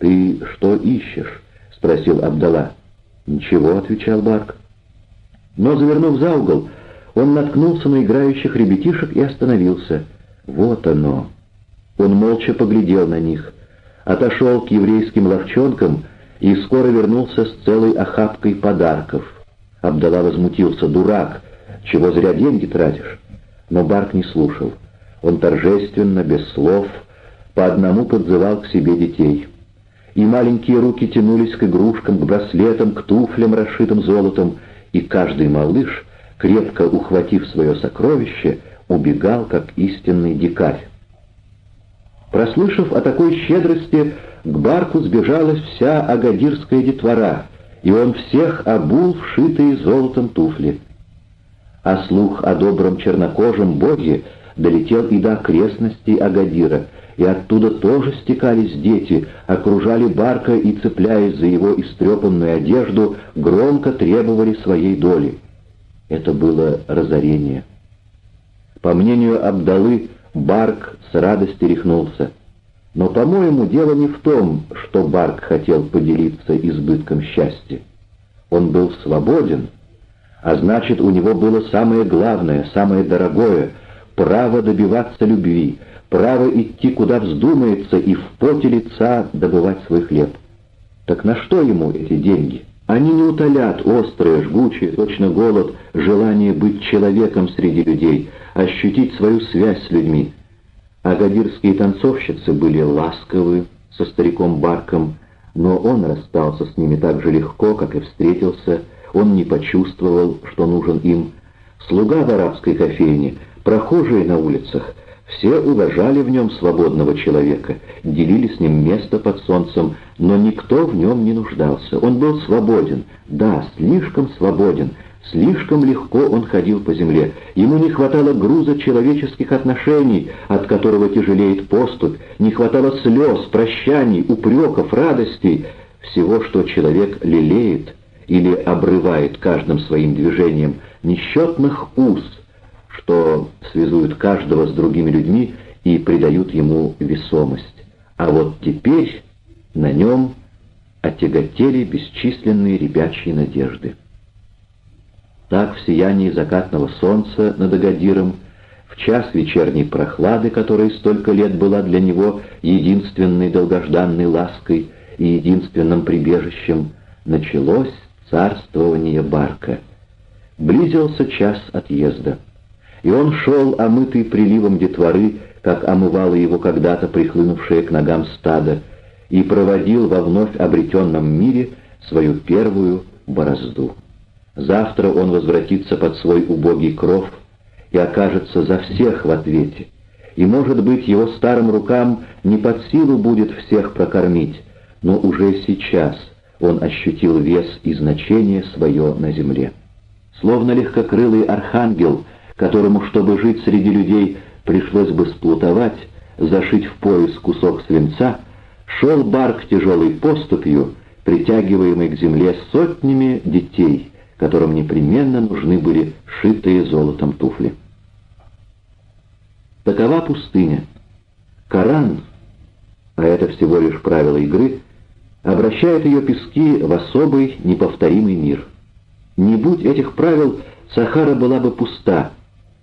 «Ты что ищешь?» — спросил Абдала. «Ничего», — отвечал Барк. Но, завернув за угол, он наткнулся на играющих ребятишек и остановился. Вот оно. Он молча поглядел на них, отошел к еврейским ловчонкам и скоро вернулся с целой охапкой подарков. Абдала возмутился. «Дурак! Чего зря деньги тратишь?» Но Барк не слушал. Он торжественно, без слов, по одному подзывал к себе детей. И маленькие руки тянулись к игрушкам, к браслетам, к туфлям, расшитым золотом, и каждый малыш, крепко ухватив свое сокровище, убегал, как истинный дикарь. Прослышав о такой щедрости, к Барку сбежалась вся агадирская детвора, и он всех обул вшитые золотом туфли. А слух о добром чернокожем боге долетел и до окрестностей Агадира, и оттуда тоже стекались дети, окружали Барка и, цепляясь за его истрепанную одежду, громко требовали своей доли. Это было разорение. По мнению Абдалы, Барк с радостью рехнулся. Но, по-моему, дело не в том, что Барк хотел поделиться избытком счастья. Он был свободен, а значит, у него было самое главное, самое дорогое — право добиваться любви, право идти куда вздумается и в поте лица добывать свой хлеб. Так на что ему эти деньги? Они не утолят острое, жгучее, точно голод, желание быть человеком среди людей, ощутить свою связь с людьми. Агадирские танцовщицы были ласковы со стариком Барком, но он расстался с ними так же легко, как и встретился, он не почувствовал, что нужен им. Слуга в арабской кофейне, прохожие на улицах, все уважали в нем свободного человека, делили с ним место под солнцем, но никто в нем не нуждался. Он был свободен, да, слишком свободен, слишком легко он ходил по земле. Ему не хватало груза человеческих отношений, от которого тяжелеет поступь, не хватало слез, прощаний, упреков, радостей, всего, что человек лелеет или обрывает каждым своим движением, несчетных уз — что связуют каждого с другими людьми и придают ему весомость. А вот теперь на нем отяготели бесчисленные ребячьи надежды. Так в сиянии закатного солнца над Агадиром, в час вечерней прохлады, которая столько лет была для него единственной долгожданной лаской и единственным прибежищем, началось царствование Барка. Близился час отъезда и он шел, омытый приливом детворы, как омывало его когда-то прихлынувшее к ногам стадо, и проводил во вновь обретенном мире свою первую борозду. Завтра он возвратится под свой убогий кров и окажется за всех в ответе, и, может быть, его старым рукам не под силу будет всех прокормить, но уже сейчас он ощутил вес и значение свое на земле. Словно легкокрылый архангел — которому, чтобы жить среди людей, пришлось бы сплутовать, зашить в пояс кусок свинца, шел Барк тяжелой поступью, притягиваемый к земле сотнями детей, которым непременно нужны были шитые золотом туфли. Такова пустыня. Коран, а это всего лишь правило игры, обращает ее пески в особый неповторимый мир. Не будь этих правил, Сахара была бы пуста,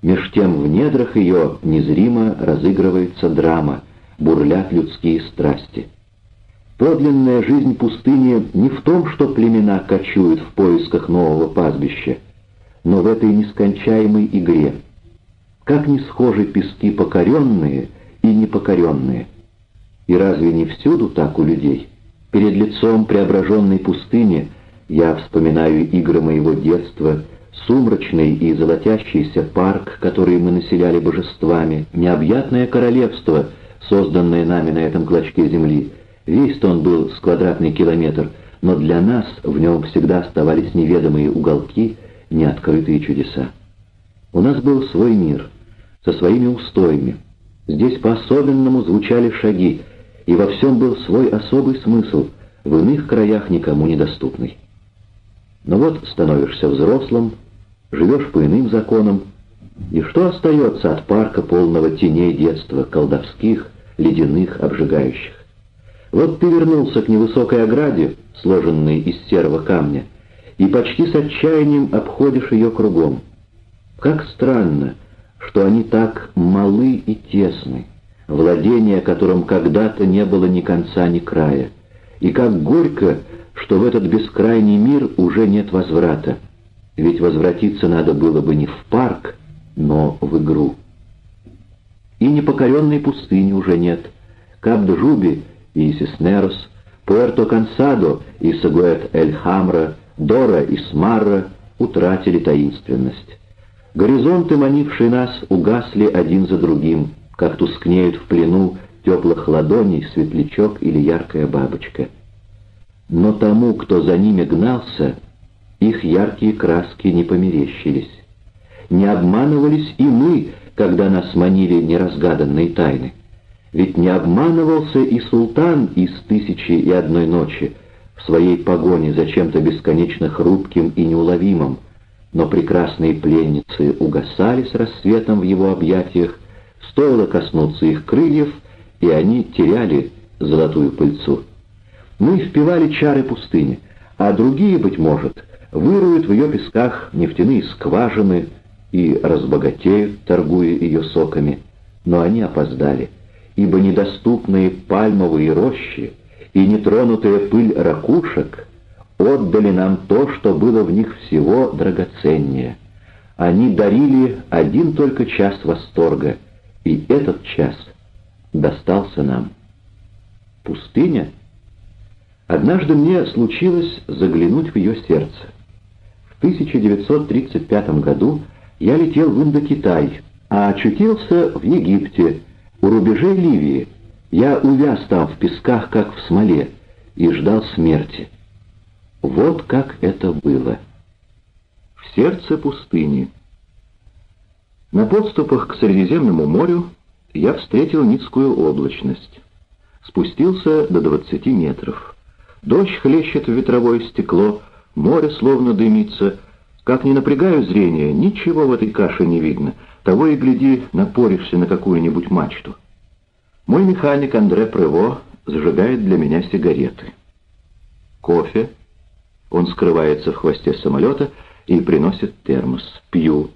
Меж тем в недрах ее незримо разыгрывается драма, бурлят людские страсти. Подлинная жизнь пустыни не в том, что племена кочуют в поисках нового пастбища, но в этой нескончаемой игре. Как не схожи пески покоренные и непокоренные. И разве не всюду так у людей? Перед лицом преображенной пустыни я вспоминаю игры моего детства — Сумрачный и золотящийся парк, который мы населяли божествами, необъятное королевство, созданное нами на этом клочке земли. Весь-то он был с квадратный километр, но для нас в нем всегда оставались неведомые уголки, неоткрытые чудеса. У нас был свой мир, со своими устоями. Здесь по-особенному звучали шаги, и во всем был свой особый смысл, в иных краях никому недоступный. Но вот становишься взрослым, живешь по иным законам, и что остается от парка полного теней детства, колдовских, ледяных, обжигающих? Вот ты вернулся к невысокой ограде, сложенной из серого камня, и почти с отчаянием обходишь ее кругом. Как странно, что они так малы и тесны, владение которым когда-то не было ни конца, ни края, и как горько, что в этот бескрайний мир уже нет возврата, ведь возвратиться надо было бы не в парк, но в игру. И непокоренной пустыни уже нет. Кабд-Жуби и Сиснерос, Пуэрто-Кансадо и Сагуэт-Эль-Хамра, Дора и Смарра утратили таинственность. Горизонты, манившие нас, угасли один за другим, как тускнеют в плену теплых ладоней светлячок или яркая бабочка. Но тому, кто за ними гнался, их яркие краски не померещились. Не обманывались и мы, когда нас манили неразгаданные тайны. Ведь не обманывался и султан из «Тысячи и одной ночи» в своей погоне за чем-то бесконечно хрупким и неуловимым, но прекрасные пленницы угасали с рассветом в его объятиях, стоило коснуться их крыльев, и они теряли золотую пыльцу. Мы впивали чары пустыни, а другие, быть может, выруют в ее песках нефтяные скважины и разбогатеют, торгуя ее соками, но они опоздали ибо недоступные пальмовые рощи и нетронутая пыль ракушек отдали нам то, что было в них всего драгоценнее. Они дарили один только час восторга, и этот час достался нам. Пустыня? Однажды мне случилось заглянуть в ее сердце. В 1935 году я летел в Индокитай, а очутился в Египте, у рубежей Ливии я увяз там в песках, как в смоле, и ждал смерти. Вот как это было. В сердце пустыни. На подступах к Средиземному морю я встретил низкую облачность. Спустился до 20 метров. Дождь хлещет в ветровое стекло, море словно дымится. Как не напрягаю зрение, ничего в этой каше не видно — того и гляди, напоришься на какую-нибудь мачту. Мой механик Андре Прево зажигает для меня сигареты. Кофе. Он скрывается в хвосте самолета и приносит термос. Пью.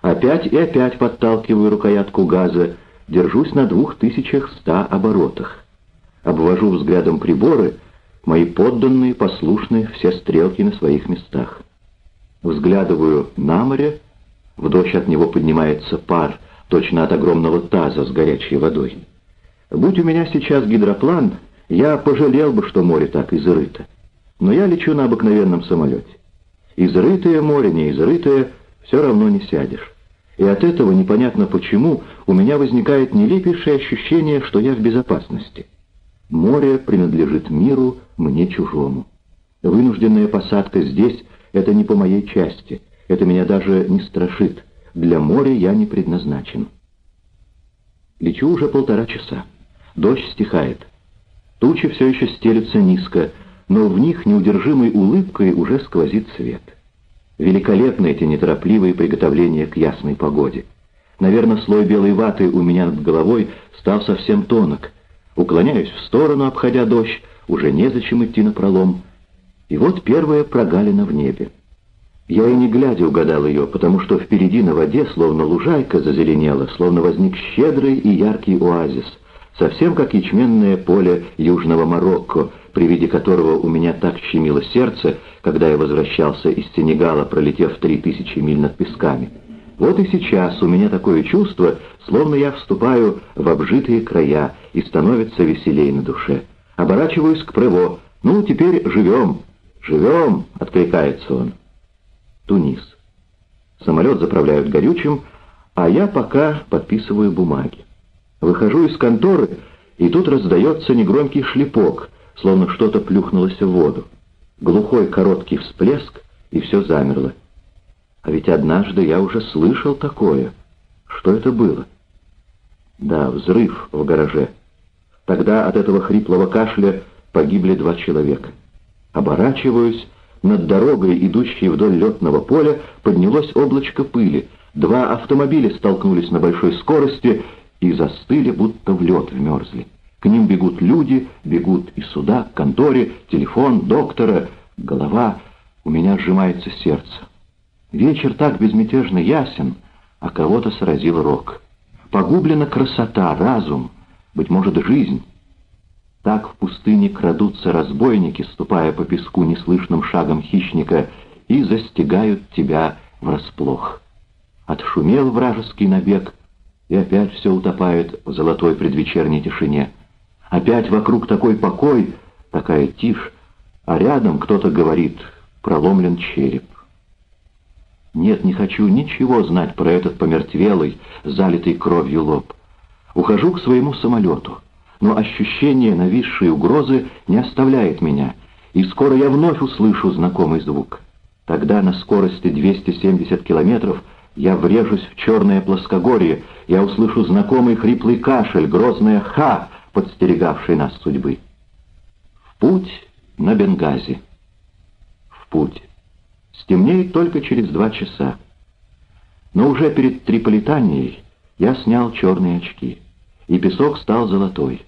Опять и опять подталкиваю рукоятку газа, держусь на двух тысячах ста оборотах. Обвожу взглядом приборы, мои подданные послушны все стрелки на своих местах. Взглядываю на море, в дождь от него поднимается пар, точно от огромного таза с горячей водой. Будь у меня сейчас гидроплан, я пожалел бы, что море так изрыто. Но я лечу на обыкновенном самолете. Изрытое море, не изрытое, все равно не сядешь. И от этого, непонятно почему, у меня возникает нелепейшее ощущение, что я в безопасности. Море принадлежит миру, мне чужому. Вынужденная посадка здесь — это не по моей части — это меня даже не страшит. Для моря я не предназначен. Лечу уже полтора часа. Дождь стихает. Тучи все еще стелются низко, но в них неудержимой улыбкой уже сквозит свет. Великолепны эти неторопливые приготовления к ясной погоде. Наверное, слой белой ваты у меня над головой стал совсем тонок. Уклоняюсь в сторону, обходя дождь, уже незачем идти на пролом. И вот первая прогалина в небе. Я и не глядя угадал ее, потому что впереди на воде, словно лужайка, зазеленела, словно возник щедрый и яркий оазис, совсем как ячменное поле южного Марокко, при виде которого у меня так щемило сердце, когда я возвращался из Сенегала, пролетев три тысячи миль над песками. Вот и сейчас у меня такое чувство, словно я вступаю в обжитые края и становится веселей на душе. Оборачиваюсь к Прево. «Ну, теперь живем!» «Живем!» — откликается он. Тунис. Самолет заправляют горючим, а я пока подписываю бумаги. Выхожу из конторы, и тут раздается негромкий шлепок, словно что-то плюхнулось в воду. Глухой короткий всплеск, и все замерло. А ведь однажды я уже слышал такое. Что это было? Да, взрыв в гараже. Тогда от этого хриплого кашля погибли два человека. Оборачиваюсь над дорогой, идущей вдоль летного поля, поднялось облачко пыли. Два автомобиля столкнулись на большой скорости и застыли, будто в лед вмерзли. К ним бегут люди, бегут и сюда, к конторе, телефон, доктора, голова. У меня сжимается сердце. Вечер так безмятежно ясен, а кого-то сразил рок. Погублена красота, разум, быть может, жизнь. Так в пустыне крадутся разбойники, ступая по песку неслышным шагом хищника, и застигают тебя врасплох. Отшумел вражеский набег, и опять все утопает в золотой предвечерней тишине. Опять вокруг такой покой, такая тишь, а рядом кто-то говорит «проломлен череп». Нет, не хочу ничего знать про этот помертвелый, залитый кровью лоб. Ухожу к своему самолету, но ощущение нависшей угрозы не оставляет меня, и скоро я вновь услышу знакомый звук. Тогда на скорости 270 километров я врежусь в черное плоскогорье, я услышу знакомый хриплый кашель, грозное «ха», подстерегавший нас судьбы. В путь на Бенгази. В путь. Стемнеет только через два часа. Но уже перед Триполитанией я снял черные очки, и песок стал золотой.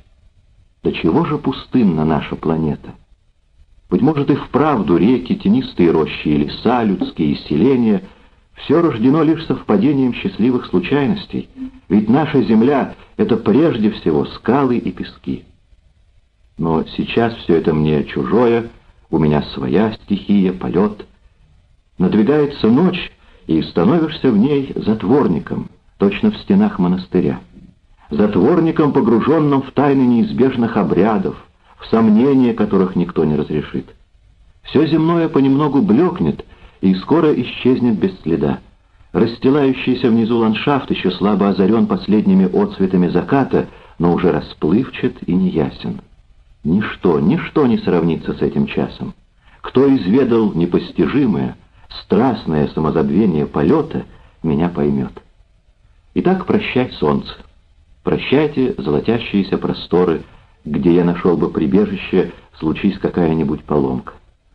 До чего же пустынна наша планета? Быть может и вправду реки, тенистые рощи и леса, людские селения — все рождено лишь совпадением счастливых случайностей, ведь наша Земля — это прежде всего скалы и пески. Но сейчас все это мне чужое, у меня своя стихия, полет. Надвигается ночь, и становишься в ней затворником, точно в стенах монастыря. Затворником, погруженным в тайны неизбежных обрядов, в сомнения, которых никто не разрешит. Все земное понемногу блекнет, и скоро исчезнет без следа. Расстилающийся внизу ландшафт еще слабо озарен последними отцветами заката, но уже расплывчат и неясен. Ничто, ничто не сравнится с этим часом. Кто изведал непостижимое, страстное самозабвение полета, меня поймет. Итак, прощай, солнце. Прощайте золотящиеся просторы, где я нашел бы прибежище, случись какая-нибудь поломка.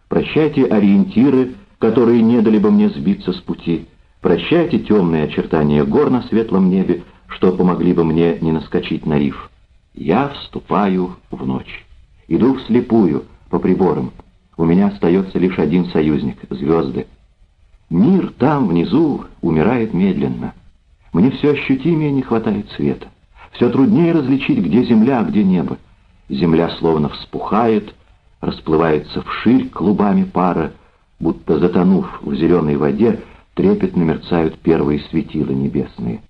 Прощайте ориентиры, которые не дали бы мне сбиться с пути. Прощайте темные очертания гор на светлом небе, что помогли бы мне не наскочить на риф. Я вступаю в ночь. Иду вслепую, по приборам. У меня остается лишь один союзник — звезды. Мир там, внизу, умирает медленно. Мне все ощутимее не хватает света. Все труднее различить, где земля, а где небо. Земля словно вспухает, расплывается вширь клубами пара, будто затонув в зеленой воде, трепетно мерцают первые светила небесные.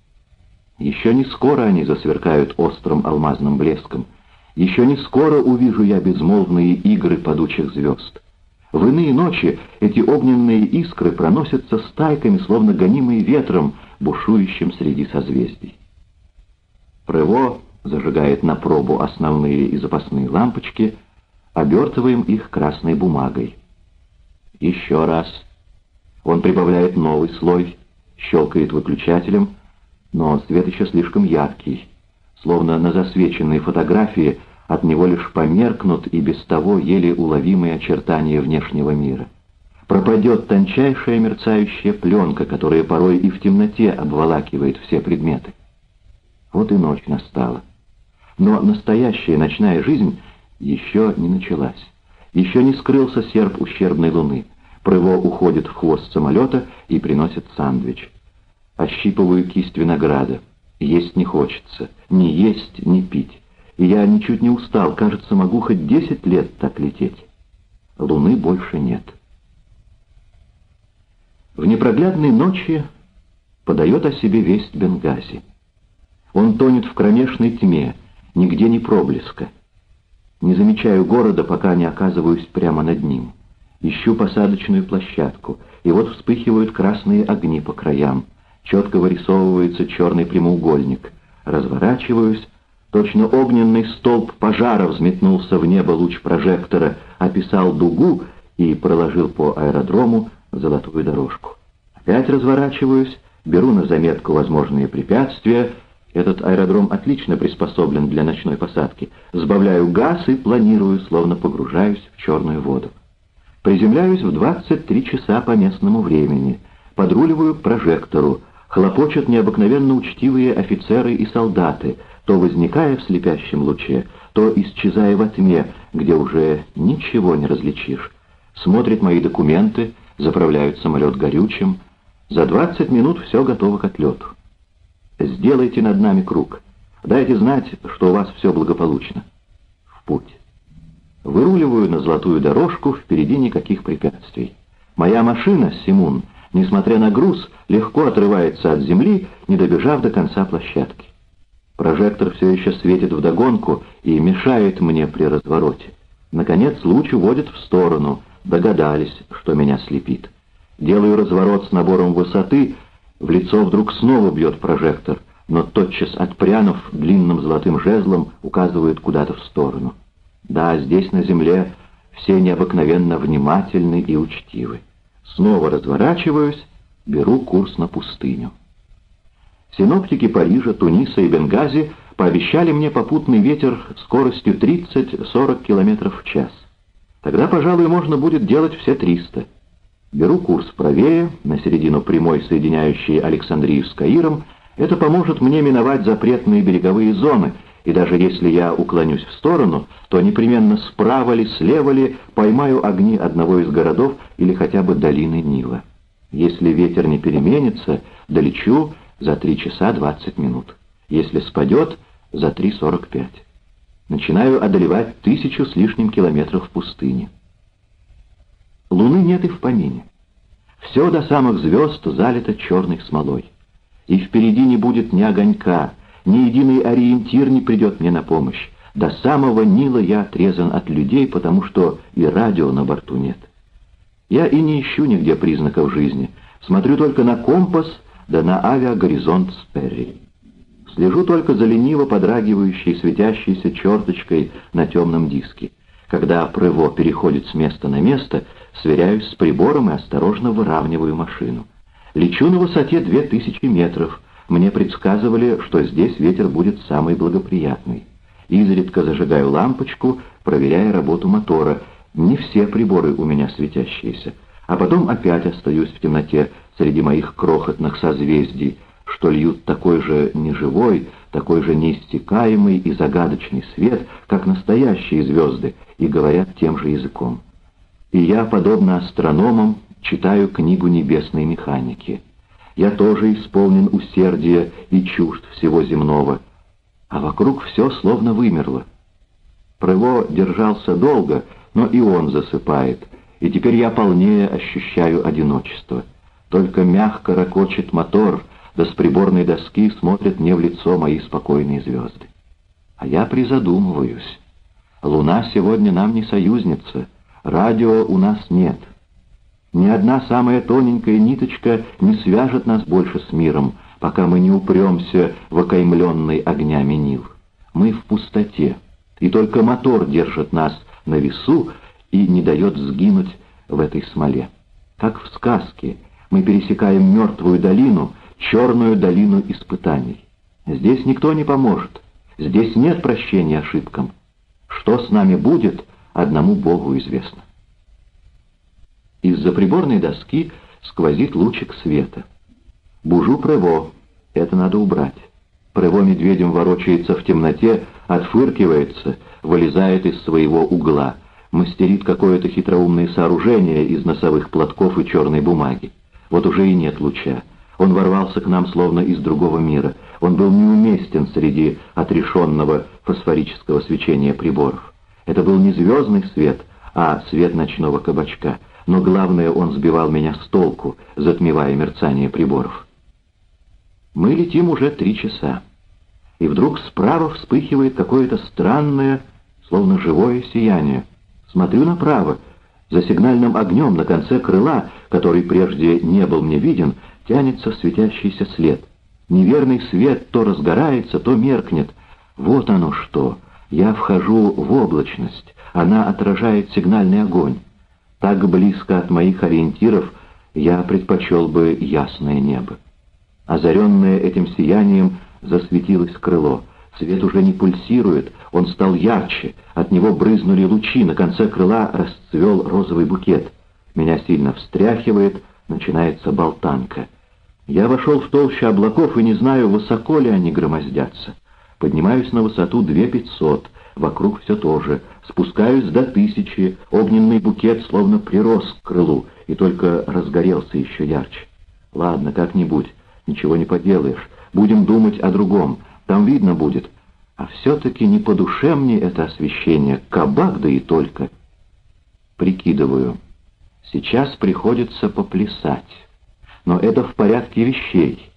Еще не скоро они засверкают острым алмазным блеском. Еще не скоро увижу я безмолвные игры падучих звезд. В иные ночи эти огненные искры проносятся стайками, словно гонимые ветром, бушующим среди созвездий. Прево зажигает на пробу основные и запасные лампочки, обертываем их красной бумагой. Еще раз. Он прибавляет новый слой, щелкает выключателем, но свет еще слишком яркий. Словно на засвеченной фотографии от него лишь померкнут и без того еле уловимые очертания внешнего мира. Пропадет тончайшая мерцающая пленка, которая порой и в темноте обволакивает все предметы. Вот и ночь настала. Но настоящая ночная жизнь еще не началась. Еще не скрылся серп ущербной луны. Прыво уходит в хвост самолета и приносит сандвич. Ощипываю кисть винограда. Есть не хочется. Ни есть, ни пить. И я ничуть не устал. Кажется, могу хоть десять лет так лететь. Луны больше нет. В непроглядной ночи подает о себе весть Бенгази. Он тонет в кромешной тьме, нигде не проблеска. Не замечаю города, пока не оказываюсь прямо над ним. Ищу посадочную площадку, и вот вспыхивают красные огни по краям. Четко вырисовывается черный прямоугольник. Разворачиваюсь. Точно огненный столб пожара взметнулся в небо луч прожектора, описал дугу и проложил по аэродрому золотую дорожку. Опять разворачиваюсь, беру на заметку возможные препятствия — этот аэродром отлично приспособлен для ночной посадки. Сбавляю газ и планирую, словно погружаюсь в черную воду. Приземляюсь в 23 часа по местному времени. Подруливаю к прожектору. Хлопочут необыкновенно учтивые офицеры и солдаты, то возникая в слепящем луче, то исчезая во тьме, где уже ничего не различишь. Смотрит мои документы, заправляют самолет горючим. За 20 минут все готово к отлету. Сделайте над нами круг. Дайте знать, что у вас все благополучно. В путь. Выруливаю на золотую дорожку, впереди никаких препятствий. Моя машина, Симун, несмотря на груз, легко отрывается от земли, не добежав до конца площадки. Прожектор все еще светит вдогонку и мешает мне при развороте. Наконец луч уводит в сторону. Догадались, что меня слепит. Делаю разворот с набором высоты, в лицо вдруг снова бьет прожектор, но тотчас отпрянув длинным золотым жезлом, указывает куда-то в сторону. Да, здесь на земле все необыкновенно внимательны и учтивы. Снова разворачиваюсь, беру курс на пустыню. Синоптики Парижа, Туниса и Бенгази пообещали мне попутный ветер скоростью 30-40 км в час. Тогда, пожалуй, можно будет делать все 300. Беру курс правее, на середину прямой, соединяющей Александрию с Каиром. Это поможет мне миновать запретные береговые зоны, и даже если я уклонюсь в сторону, то непременно справа ли, слева ли поймаю огни одного из городов или хотя бы долины Нила. Если ветер не переменится, долечу за 3 часа 20 минут. Если спадет, за 3.45. Начинаю одолевать тысячу с лишним километров в пустыне. Луны нет и в помине. Все до самых звезд залито черной смолой. И впереди не будет ни огонька, ни единый ориентир не придет мне на помощь. До самого Нила я отрезан от людей, потому что и радио на борту нет. Я и не ищу нигде признаков жизни. Смотрю только на компас да на авиагоризонт Сперри. Слежу только за лениво подрагивающей светящейся черточкой на темном диске. Когда Прыво переходит с места на место, сверяюсь с прибором и осторожно выравниваю машину. Лечу на высоте 2000 метров. Мне предсказывали, что здесь ветер будет самый благоприятный. Изредка зажигаю лампочку, проверяя работу мотора. Не все приборы у меня светящиеся. А потом опять остаюсь в темноте среди моих крохотных созвездий, что льют такой же неживой, такой же неистекаемый и загадочный свет, как настоящие звезды, и говорят тем же языком. И я, подобно астрономам, читаю книгу небесной механики. Я тоже исполнен усердия и чувств всего земного, а вокруг все словно вымерло. Прыво держался долго, но и он засыпает, и теперь я полнее ощущаю одиночество. Только мягко ракочет мотор — да с приборной доски смотрят мне в лицо мои спокойные звезды. А я призадумываюсь. Луна сегодня нам не союзница, радио у нас нет. Ни одна самая тоненькая ниточка не свяжет нас больше с миром, пока мы не упремся в окаймленный огнями Нил. Мы в пустоте, и только мотор держит нас на весу и не дает сгинуть в этой смоле. Как в сказке, мы пересекаем мертвую долину, черную долину испытаний. Здесь никто не поможет. Здесь нет прощения ошибкам. Что с нами будет, одному Богу известно. Из-за приборной доски сквозит лучик света. Бужу Прево. Это надо убрать. Прево медведем ворочается в темноте, отфыркивается, вылезает из своего угла, мастерит какое-то хитроумное сооружение из носовых платков и черной бумаги. Вот уже и нет луча. Он ворвался к нам словно из другого мира. Он был неуместен среди отрешенного фосфорического свечения приборов. Это был не звездный свет, а свет ночного кабачка. Но главное, он сбивал меня с толку, затмевая мерцание приборов. Мы летим уже три часа. И вдруг справа вспыхивает какое-то странное, словно живое сияние. Смотрю направо. За сигнальным огнем на конце крыла, который прежде не был мне виден, тянется светящийся след. Неверный свет то разгорается, то меркнет. Вот оно что. Я вхожу в облачность. Она отражает сигнальный огонь. Так близко от моих ориентиров я предпочел бы ясное небо. Озаренное этим сиянием засветилось крыло. Свет уже не пульсирует, он стал ярче, от него брызнули лучи, на конце крыла расцвел розовый букет. Меня сильно встряхивает, начинается болтанка. Я вошел в толщу облаков и не знаю, высоко ли они громоздятся. Поднимаюсь на высоту 2500. вокруг все то же. Спускаюсь до тысячи, огненный букет словно прирос к крылу и только разгорелся еще ярче. Ладно, как-нибудь, ничего не поделаешь. Будем думать о другом, там видно будет. А все-таки не по душе мне это освещение, кабак да и только. Прикидываю. Сейчас приходится поплясать. Но это в порядке вещей.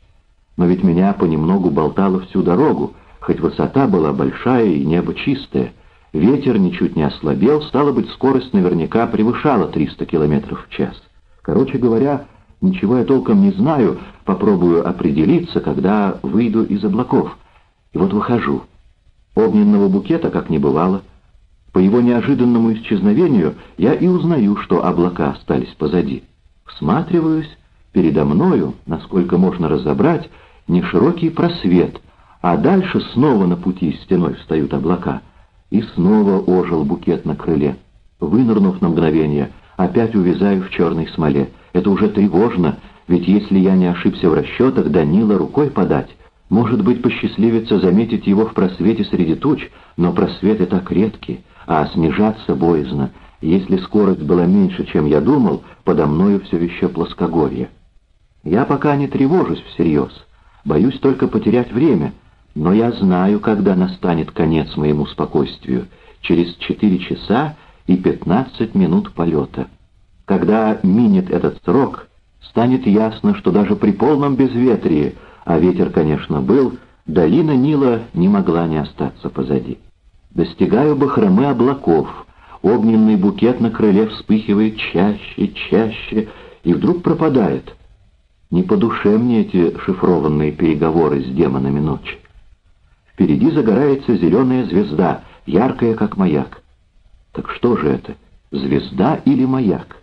Но ведь меня понемногу болтало всю дорогу, хоть высота была большая и небо чистое. Ветер ничуть не ослабел, стало быть, скорость наверняка превышала 300 км в час. Короче говоря, ничего я толком не знаю, попробую определиться, когда выйду из облаков. И вот выхожу. Огненного букета как не бывало. По его неожиданному исчезновению я и узнаю, что облака остались позади. Всматриваюсь, передо мною, насколько можно разобрать, не широкий просвет, а дальше снова на пути стеной встают облака. И снова ожил букет на крыле. Вынырнув на мгновение, опять увязаю в черной смоле. Это уже тревожно, ведь если я не ошибся в расчетах, Данила рукой подать. Может быть, посчастливится заметить его в просвете среди туч, но просветы так редки, а снижаться боязно. Если скорость была меньше, чем я думал, подо мною все еще плоскогорье. Я пока не тревожусь всерьез, боюсь только потерять время, но я знаю, когда настанет конец моему спокойствию, через четыре часа и пятнадцать минут полета. Когда минет этот срок, станет ясно, что даже при полном безветрии, а ветер, конечно, был, долина Нила не могла не остаться позади. Достигаю бахромы облаков, огненный букет на крыле вспыхивает чаще, чаще, и вдруг пропадает. Не по душе мне эти шифрованные переговоры с демонами ночи. Впереди загорается зеленая звезда, яркая, как маяк. Так что же это, звезда или маяк?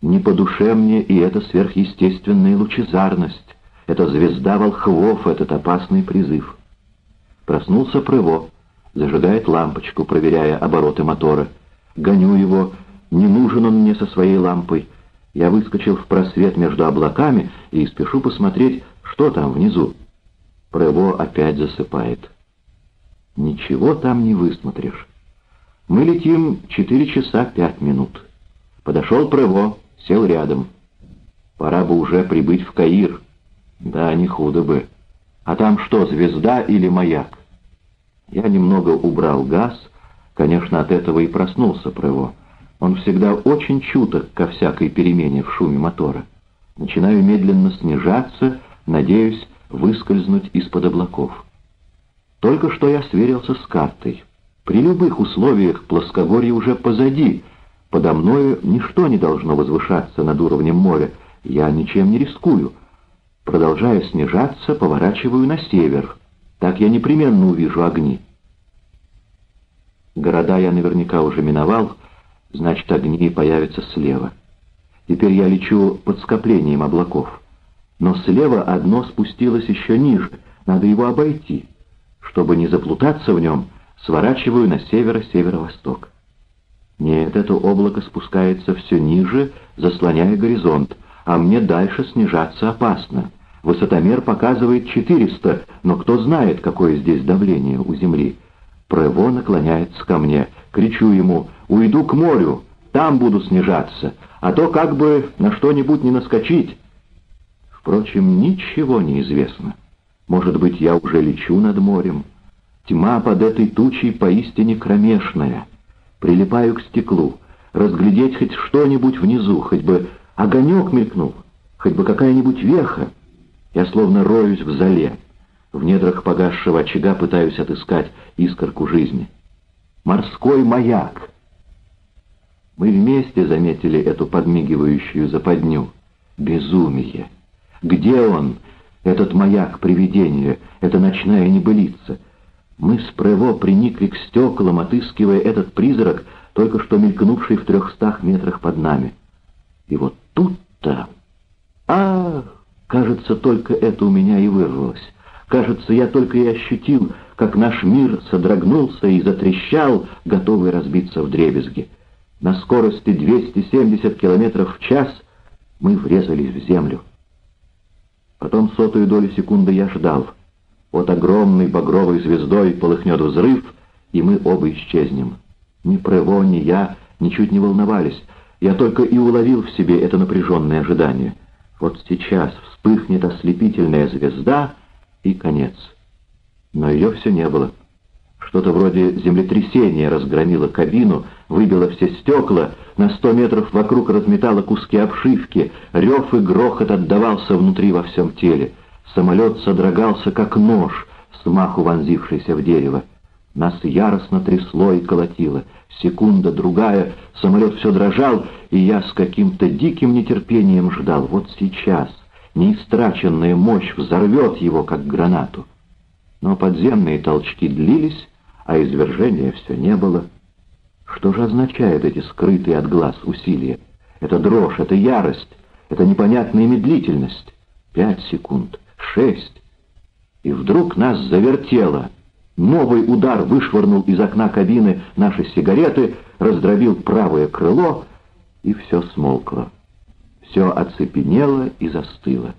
Не по душе мне и эта сверхъестественная лучезарность, эта звезда волхвов, этот опасный призыв. Проснулся Прыво, зажигает лампочку, проверяя обороты мотора. Гоню его, не нужен он мне со своей лампой. Я выскочил в просвет между облаками и спешу посмотреть, что там внизу. Прево опять засыпает. Ничего там не высмотришь. Мы летим четыре часа пять минут. Подошел Прево, сел рядом. Пора бы уже прибыть в Каир. Да, не худо бы. А там что, звезда или маяк? Я немного убрал газ, конечно, от этого и проснулся Прево. Он всегда очень чуток ко всякой перемене в шуме мотора. Начинаю медленно снижаться, надеюсь, выскользнуть из-под облаков. Только что я сверился с картой. При любых условиях плоскогорье уже позади. Подо мною ничто не должно возвышаться над уровнем моря. Я ничем не рискую. Продолжая снижаться, поворачиваю на север. Так я непременно увижу огни. Города я наверняка уже миновал, значит, огни появятся слева. Теперь я лечу под скоплением облаков но слева одно спустилось еще ниже, надо его обойти. Чтобы не заплутаться в нем, сворачиваю на северо-северо-восток. Нет, это облако спускается все ниже, заслоняя горизонт, а мне дальше снижаться опасно. Высотомер показывает 400, но кто знает, какое здесь давление у земли. Прево наклоняется ко мне, кричу ему «Уйду к морю, там буду снижаться, а то как бы на что-нибудь не наскочить». Впрочем, ничего не известно. Может быть, я уже лечу над морем. Тьма под этой тучей поистине кромешная. Прилипаю к стеклу. Разглядеть хоть что-нибудь внизу, хоть бы огонек мелькнул, хоть бы какая-нибудь веха. Я словно роюсь в зале. В недрах погасшего очага пытаюсь отыскать искорку жизни. Морской маяк. Мы вместе заметили эту подмигивающую западню. Безумие. Где он, этот маяк привидения, эта ночная небылица? Мы с Прево приникли к стеклам, отыскивая этот призрак, только что мелькнувший в трехстах метрах под нами. И вот тут-то... А, кажется, только это у меня и вырвалось. Кажется, я только и ощутил, как наш мир содрогнулся и затрещал, готовый разбиться в дребезги. На скорости 270 км в час мы врезались в землю. Потом сотую долю секунды я ждал. Вот огромной багровой звездой полыхнет взрыв, и мы оба исчезнем. Ни Прево, ни я ничуть не волновались, я только и уловил в себе это напряженное ожидание. Вот сейчас вспыхнет ослепительная звезда, и конец. Но ее все не было. Что-то вроде землетрясения разгромило кабину, выбило все стекла, на сто метров вокруг разметало куски обшивки, рев и грохот отдавался внутри во всем теле. Самолет содрогался, как нож, смаху вонзившийся в дерево. Нас яростно трясло и колотило. Секунда, другая, самолет все дрожал, и я с каким-то диким нетерпением ждал. Вот сейчас неистраченная мощь взорвет его, как гранату. Но подземные толчки длились, а извержения все не было. Что же означают эти скрытые от глаз усилия? Это дрожь, это ярость, это непонятная медлительность. Пять секунд, шесть. И вдруг нас завертело. Новый удар вышвырнул из окна кабины наши сигареты, раздробил правое крыло, и все смолкло. Все оцепенело и застыло.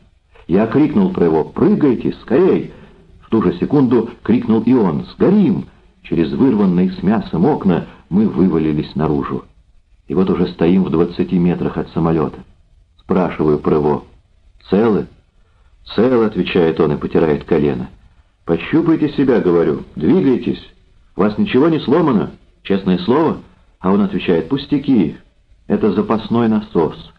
Я крикнул про его «Прыгайте, скорей!» В ту же секунду крикнул и он «Сгорим!» Через вырванные с мясом окна мы вывалились наружу. И вот уже стоим в двадцати метрах от самолета. Спрашиваю про его «Целы?» «Целы», — отвечает он и потирает колено. «Пощупайте себя», — говорю, — «двигайтесь. У вас ничего не сломано? Честное слово?» А он отвечает «Пустяки, это запасной насос».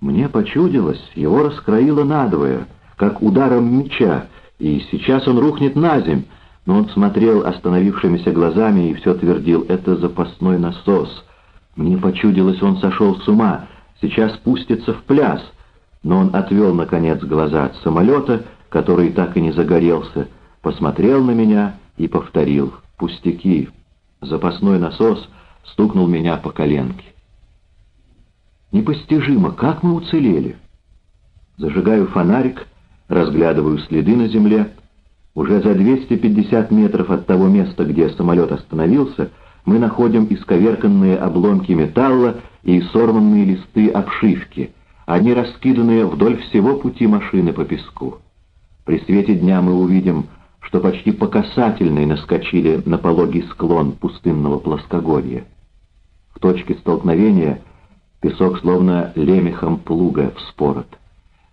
Мне почудилось, его раскроило надвое, как ударом меча, и сейчас он рухнет на земь, но он смотрел остановившимися глазами и все твердил «это запасной насос». Мне почудилось, он сошел с ума, сейчас пустится в пляс, но он отвел, наконец, глаза от самолета, который так и не загорелся, посмотрел на меня и повторил «пустяки». Запасной насос стукнул меня по коленке. Непостижимо, как мы уцелели. Зажигаю фонарик, разглядываю следы на земле. Уже за 250 метров от того места, где самолет остановился, мы находим исковерканные обломки металла и сорванные листы обшивки. Они раскиданы вдоль всего пути машины по песку. При свете дня мы увидим, что почти по касательной наскочили на пологий склон пустынного плоскогорья. В точке столкновения Песок словно лемехом плуга вспорот.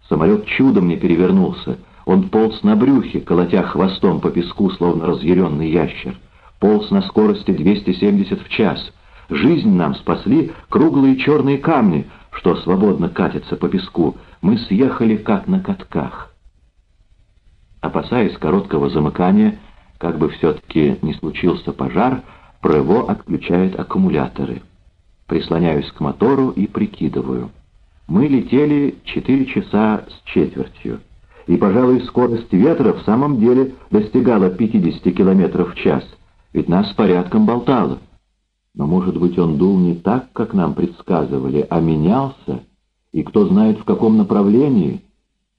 Самолет чудом не перевернулся. Он полз на брюхе, колотя хвостом по песку, словно разъяренный ящер. Полз на скорости 270 в час. Жизнь нам спасли круглые черные камни, что свободно катятся по песку. Мы съехали, как на катках. Опасаясь короткого замыкания, как бы все-таки не случился пожар, Прево отключает аккумуляторы. Прислоняюсь к мотору и прикидываю. Мы летели 4 часа с четвертью. И, пожалуй, скорость ветра в самом деле достигала 50 километров в час, ведь нас порядком болтало. Но, может быть, он дул не так, как нам предсказывали, а менялся, и кто знает в каком направлении.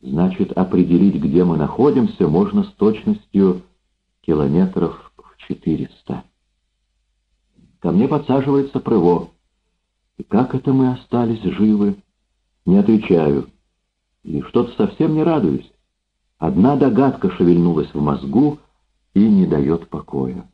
Значит, определить, где мы находимся, можно с точностью километров в 400. Ко мне подсаживается Прыво. И как это мы остались живы? Не отвечаю. И что-то совсем не радуюсь. Одна догадка шевельнулась в мозгу и не дает покоя.